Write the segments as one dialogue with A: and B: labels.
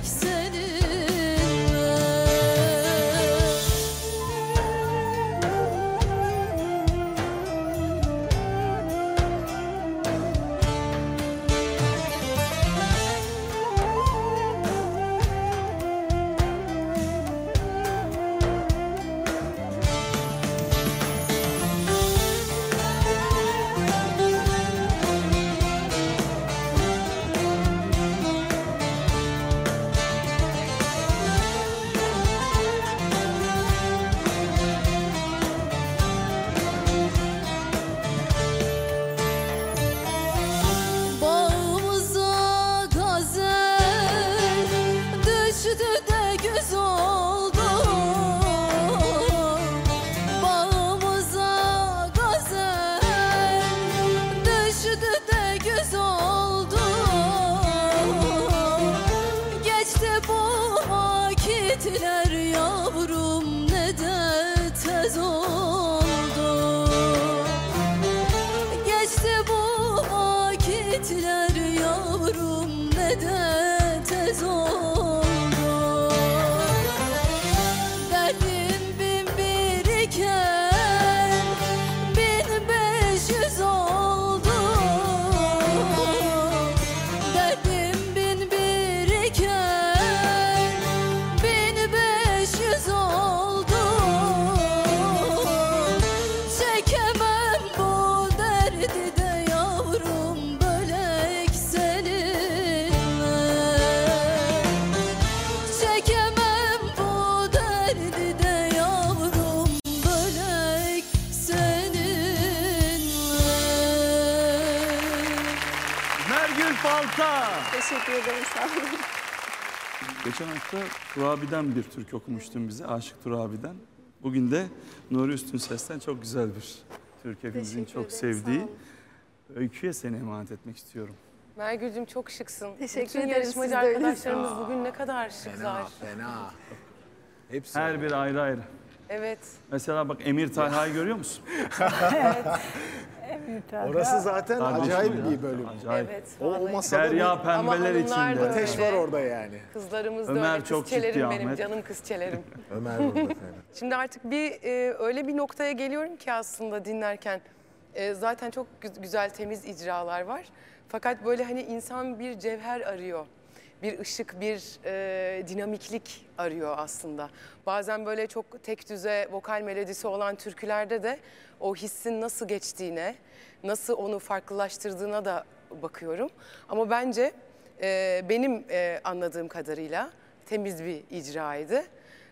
A: yüksek yüz
B: Mergül Balta.
C: Teşekkür ederim sağ olun.
B: Geçen hafta Turabi'den bir türkü okumuştun bize. Aşık Turabi'den. Bugün de Nuri Üstün Ses'ten çok güzel bir türkü. Hepimizin çok
C: ederim,
B: sevdiği. Öyküye seni emanet etmek istiyorum.
D: Mergül'cüm çok şıksın.
C: Teşekkür
D: Bütün
C: ederim,
D: yarışmacı arkadaşlarımız bugün ne kadar şıklar.
E: Fena, fena. Hepsi.
B: Her bir ayrı ayrı.
D: Evet.
B: Mesela bak Emir Talha'yı görüyor musun?
E: Orası zaten
B: Kardeşim
E: acayip
B: ya.
E: bir bölüm.
B: Acayip.
D: Evet.
E: O
D: vallahi.
E: masada
B: Derya
E: bir
B: pembeler içinde.
D: da-
E: ateş var orada yani.
D: Kızlarımız da
B: Ömer
D: öyle.
B: çok ciddi,
D: benim,
B: Ahmet.
D: canım kızçelerim.
E: Ömer burada fena.
D: Şimdi artık bir e, öyle bir noktaya geliyorum ki aslında dinlerken e, zaten çok gü- güzel temiz icralar var. Fakat böyle hani insan bir cevher arıyor. Bir ışık, bir e, dinamiklik arıyor aslında. Bazen böyle çok tek düze vokal melodisi olan türkülerde de o hissin nasıl geçtiğine, nasıl onu farklılaştırdığına da bakıyorum. Ama bence e, benim e, anladığım kadarıyla temiz bir icraydı.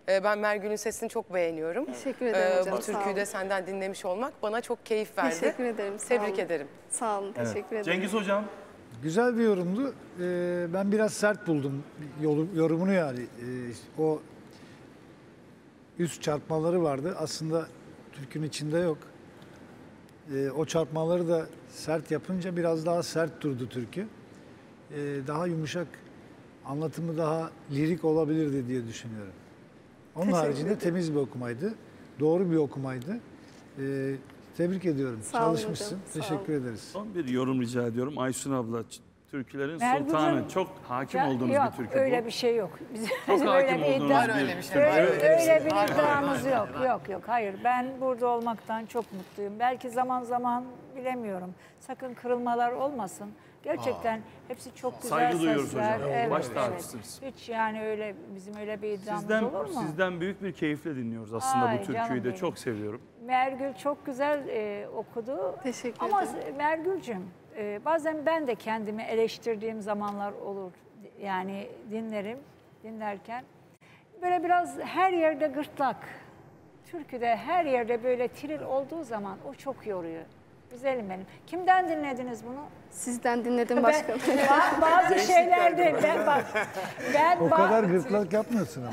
D: Ee, Ben Mergül'ün sesini çok beğeniyorum.
C: Teşekkür ederim
D: Ee,
C: hocam,
D: Bu türküyü de senden dinlemiş olmak bana çok keyif verdi.
C: Teşekkür ederim.
D: Tebrik ederim.
C: Sağ olun. Teşekkür ederim.
B: Cengiz Hocam.
F: Güzel bir yorumdu. Ee, ben biraz sert buldum yolu- yorumunu yani. Ee, o üst çarpmaları vardı. Aslında türkünün içinde yok. Ee, o çarpmaları da sert yapınca biraz daha sert durdu türkü. Ee, daha yumuşak, anlatımı daha lirik olabilirdi diye düşünüyorum. Onun
C: Teşekkür
F: haricinde
C: ederim.
F: temiz bir okumaydı. Doğru bir okumaydı. Ee, tebrik ediyorum.
C: Sağ olun
F: Çalışmışsın.
C: hocam, sağ
F: Teşekkür ederiz.
B: Son bir yorum rica ediyorum. Aysun abla türkülerin
G: Mergül'cüm,
B: sultanı. Çok hakim
G: Ya-
B: olduğunuz
G: yok,
B: bir türkü
G: öyle
B: bu.
G: bir şey yok. Bizim,
B: Çok
G: bizim
B: hakim
G: öyle bir
B: olduğunuz
G: iddia.
D: Var öyle bir şey,
G: Öyle,
D: öyle bir
G: öyle iddiamız yok. Yok yok hayır. Ben burada olmaktan çok mutluyum. Belki zaman zaman bilemiyorum. Sakın kırılmalar olmasın. Gerçekten hepsi çok güzel
B: Saygı duyuyoruz
G: sesler.
B: hocam.
G: Evet,
B: Baş
G: evet.
B: tacısınız.
G: Hiç yani öyle bizim öyle bir iddiamız
B: Sizden,
G: olur mu?
B: sizden büyük bir keyifle dinliyoruz aslında
G: Ay,
B: bu türküyü
G: canım
B: de.
G: benim.
B: Çok seviyorum.
G: Mergül çok güzel e, okudu.
C: Teşekkür
G: Ama
C: ederim.
G: Mergül'cüm e, bazen ben de kendimi eleştirdiğim zamanlar olur. Yani dinlerim, dinlerken. Böyle biraz her yerde gırtlak. Türküde her yerde böyle tril olduğu zaman o çok yoruyor. Güzelim benim. Kimden dinlediniz bunu?
C: Sizden dinledim
G: Ben,
C: başkanım.
G: Ba- bazı şeylerde ben bak ben
F: O kadar gırtlak yapmıyorsun ama.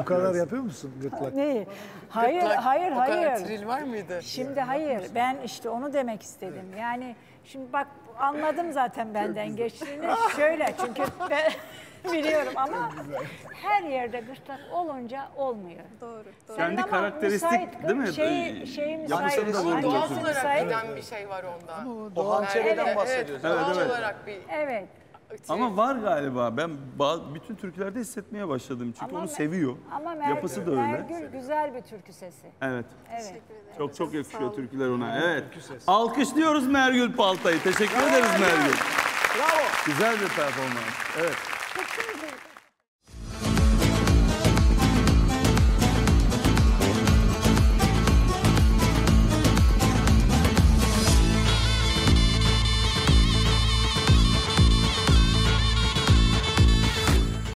F: O kadar yapıyor musun gırtlak?
G: Neyi? Hayır,
D: Gırtlak,
G: hayır,
D: o kadar
G: hayır.
D: tril var mıydı?
G: Şimdi hayır, ben işte onu demek istedim. Yani şimdi bak anladım zaten benden geçtiğini. Şöyle çünkü ben biliyorum ama her yerde gırtlak olunca olmuyor.
C: Doğru. doğru.
B: Kendi
G: ama
B: karakteristik
G: müsait-
B: değil mi?
G: Şey, şey müsait.
B: da
G: Hangisi
B: vurgu
D: Doğal olarak
G: müsait?
D: giden bir şey var onda.
E: O hançereden
D: Evet,
E: bahsediyorsun.
D: doğal
B: Evet, evet.
D: olarak bir
G: Evet.
B: Ama var galiba. Ben bütün türkülerde hissetmeye başladım. Çünkü
G: Ama
B: onu
G: me-
B: seviyor.
G: Ama Mer-
B: Yapısı da öyle.
G: Mergül güzel bir türkü sesi.
B: Evet.
G: Evet.
B: Çok çok yakışıyor türküler ona. Evet. Alkışlıyoruz Mergül Paltay'ı. Teşekkür ederiz Mergül.
E: Bravo.
B: Güzel bir performans. Evet.